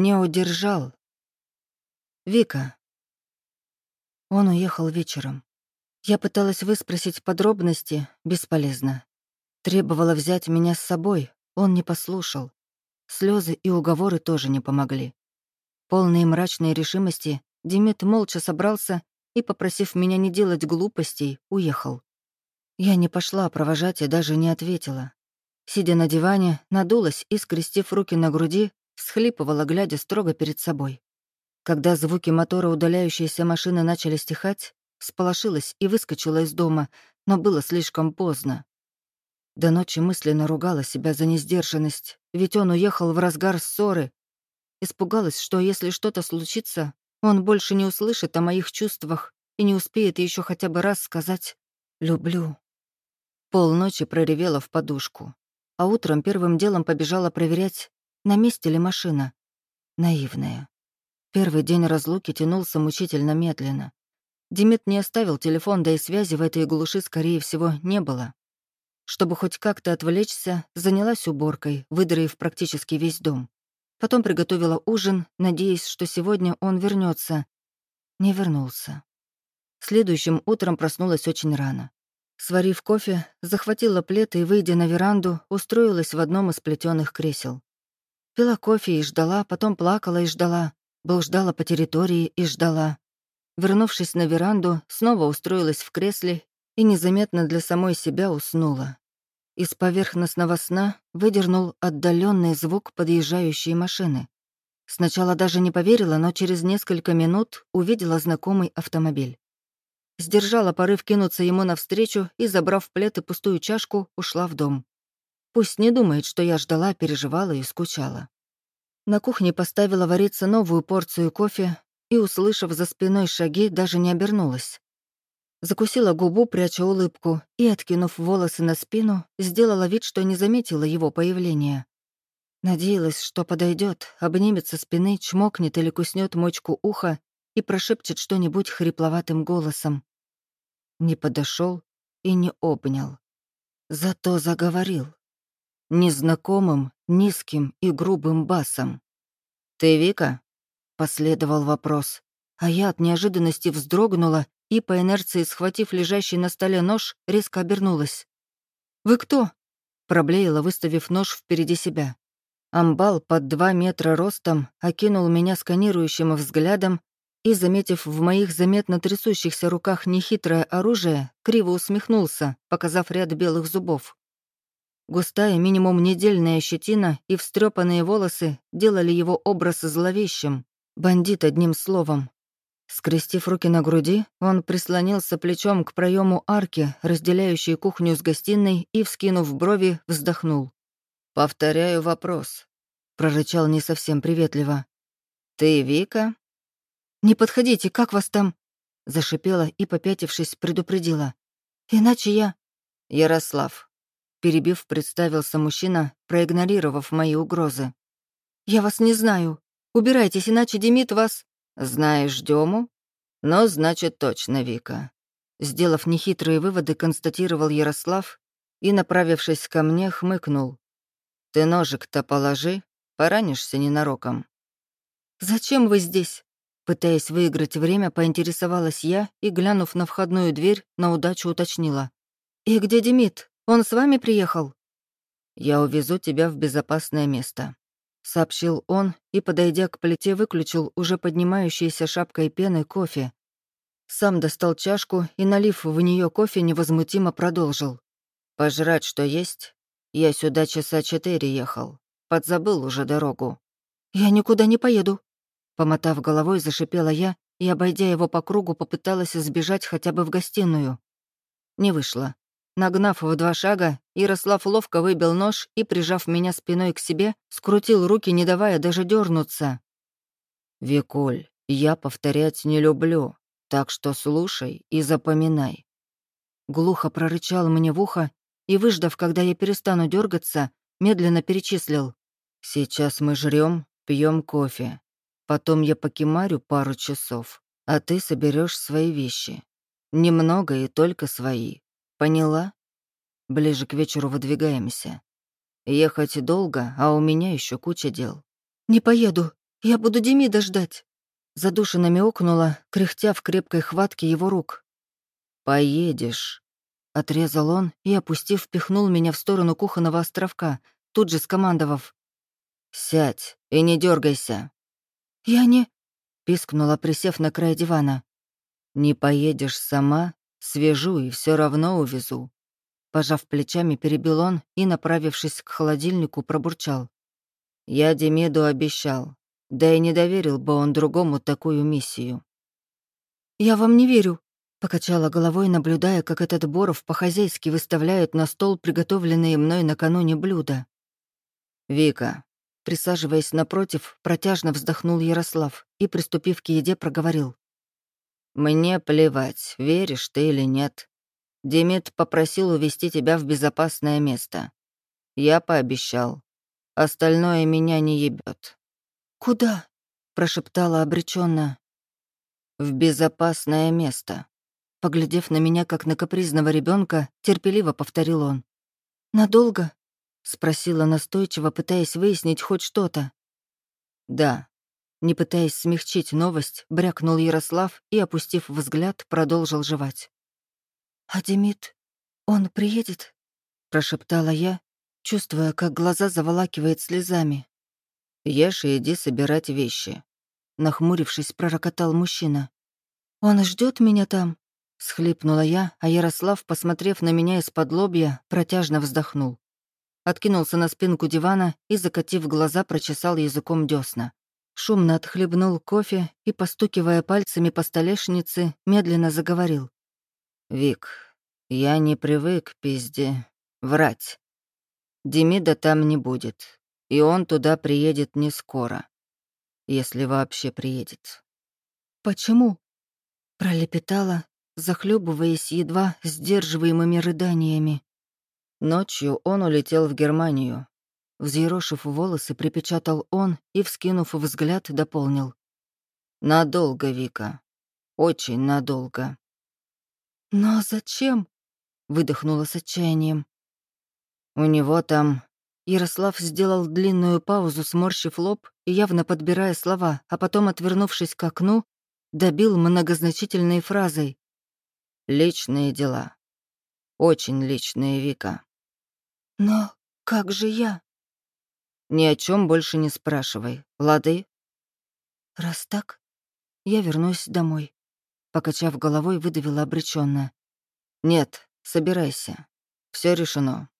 Не удержал. Вика. Он уехал вечером. Я пыталась выспросить подробности, бесполезно. Требовала взять меня с собой, он не послушал. Слезы и уговоры тоже не помогли. Полные мрачной решимости, Демид молча собрался и, попросив меня не делать глупостей, уехал. Я не пошла провожать и даже не ответила. Сидя на диване, надулась и, скрестив руки на груди, всхлипывала, глядя строго перед собой. Когда звуки мотора удаляющейся машины начали стихать, сполошилась и выскочила из дома, но было слишком поздно. До ночи мысленно ругала себя за несдержанность, ведь он уехал в разгар ссоры. Испугалась, что если что-то случится, он больше не услышит о моих чувствах и не успеет еще хотя бы раз сказать «люблю». Полночи проревела в подушку, а утром первым делом побежала проверять, на месте ли машина. Наивная. Первый день разлуки тянулся мучительно медленно. Демид не оставил телефон, да и связи в этой глуши, скорее всего, не было. Чтобы хоть как-то отвлечься, занялась уборкой, выдроив практически весь дом. Потом приготовила ужин, надеясь, что сегодня он вернется. Не вернулся. Следующим утром проснулась очень рано. Сварив кофе, захватила плед и, выйдя на веранду, устроилась в одном из плетеных кресел. Пила кофе и ждала, потом плакала и ждала, блуждала по территории и ждала. Вернувшись на веранду, снова устроилась в кресле и незаметно для самой себя уснула. Из поверхностного сна выдернул отдаленный звук подъезжающей машины. Сначала даже не поверила, но через несколько минут увидела знакомый автомобиль. Сдержала порыв кинуться ему навстречу и, забрав плед и пустую чашку, ушла в дом. Пусть не думает, что я ждала, переживала и скучала. На кухне поставила вариться новую порцию кофе и, услышав за спиной шаги, даже не обернулась. Закусила губу, пряча улыбку, и, откинув волосы на спину, сделала вид, что не заметила его появления. Надеялась, что подойдет, обнимет со спины, чмокнет или куснет мочку уха и прошепчет что-нибудь хрипловатым голосом. Не подошел и не обнял. Зато заговорил незнакомым, низким и грубым басом. «Ты Вика?» — последовал вопрос, а я от неожиданности вздрогнула и, по инерции схватив лежащий на столе нож, резко обернулась. «Вы кто?» — проблеяла, выставив нож впереди себя. Амбал под два метра ростом окинул меня сканирующим взглядом и, заметив в моих заметно трясущихся руках нехитрое оружие, криво усмехнулся, показав ряд белых зубов. Густая, минимум недельная щетина и встрепанные волосы делали его образ зловещим. Бандит одним словом. Скрестив руки на груди, он прислонился плечом к проему арки, разделяющей кухню с гостиной, и, вскинув брови, вздохнул. «Повторяю вопрос», — прорычал не совсем приветливо. «Ты Вика?» «Не подходите, как вас там?» — зашипела и, попятившись, предупредила. «Иначе я...» «Ярослав», Перебив, представился мужчина, проигнорировав мои угрозы. «Я вас не знаю. Убирайтесь, иначе Демид вас...» «Знаешь Дему? Ну, значит, точно Вика». Сделав нехитрые выводы, констатировал Ярослав и, направившись ко мне, хмыкнул. «Ты ножик-то положи, поранишься ненароком». «Зачем вы здесь?» Пытаясь выиграть время, поинтересовалась я и, глянув на входную дверь, на удачу уточнила. «И где Демид?» Он с вами приехал?» «Я увезу тебя в безопасное место», — сообщил он и, подойдя к плите, выключил уже поднимающейся шапкой пены кофе. Сам достал чашку и, налив в нее кофе, невозмутимо продолжил. «Пожрать что есть? Я сюда часа четыре ехал. Подзабыл уже дорогу». «Я никуда не поеду», — помотав головой, зашипела я и, обойдя его по кругу, попыталась сбежать хотя бы в гостиную. Не вышло. Нагнав в два шага, Ярослав ловко выбил нож и, прижав меня спиной к себе, скрутил руки, не давая даже дернуться. «Викуль, я повторять не люблю, так что слушай и запоминай». Глухо прорычал мне в ухо и, выждав, когда я перестану дергаться, медленно перечислил. «Сейчас мы жрем, пьем кофе. Потом я покемарю пару часов, а ты соберешь свои вещи. Немного и только свои. Поняла? Ближе к вечеру выдвигаемся. Ехать долго, а у меня еще куча дел. «Не поеду», Я буду Демида ждать!» Задушенно мяукнула, кряхтя в крепкой хватке его рук. «Поедешь», — отрезал он и, опустив, впихнул меня в сторону кухонного островка, тут же скомандовав. «Сядь и не дергайся. «Я не...» — пискнула, присев на край дивана. «Не поедешь сама, свяжу и все равно увезу». Пожав плечами, перебил он и, направившись к холодильнику, пробурчал. «Я Демиду обещал, да и не доверил бы он другому такую миссию». «Я вам не верю», — покачала головой, наблюдая, как этот Боров по-хозяйски выставляет на стол приготовленные мной накануне блюда. «Вика», присаживаясь напротив, протяжно вздохнул Ярослав и, приступив к еде, проговорил. «Мне плевать, веришь ты или нет. Демид попросил увести тебя в безопасное место. Я пообещал. Остальное меня не ебет. «Куда?» — прошептала обреченно. «В безопасное место». Поглядев на меня, как на капризного ребенка, терпеливо повторил он. «Надолго?» — спросила настойчиво, пытаясь выяснить хоть что-то. «Да». Не пытаясь смягчить новость, брякнул Ярослав и, опустив взгляд, продолжил жевать. «А Демид, он приедет?» — прошептала я, чувствуя, как глаза заволакивает слезами. «Ешь и иди собирать вещи», — нахмурившись, пророкотал мужчина. «Он ждет меня там?» — схлипнула я, а Ярослав, посмотрев на меня из-под лобья, протяжно вздохнул. Откинулся на спинку дивана и, закатив глаза, прочесал языком десна. Шумно отхлебнул кофе и, постукивая пальцами по столешнице, медленно заговорил. «Вик, я не привык, пизде, врать. Демида там не будет. И он туда приедет не скоро. Если вообще приедет. «Почему?» — пролепетала, захлебываясь едва сдерживаемыми рыданиями. Ночью он улетел в Германию. Взъерошив волосы, припечатал он и, вскинув взгляд, дополнил. «Надолго, Вика. Очень надолго». «Но зачем?» — выдохнула с отчаянием. «У него там Ярослав сделал длинную паузу, сморщив лоб и явно подбирая слова, а потом, отвернувшись к окну, добил многозначительной фразой. «Личные дела. Очень личные, Вика». «Но как же я?» «Ни о чем больше не спрашивай, лады?» «Раз так, я вернусь домой», — покачав головой, выдавила обреченно. «Нет, собирайся. Все решено.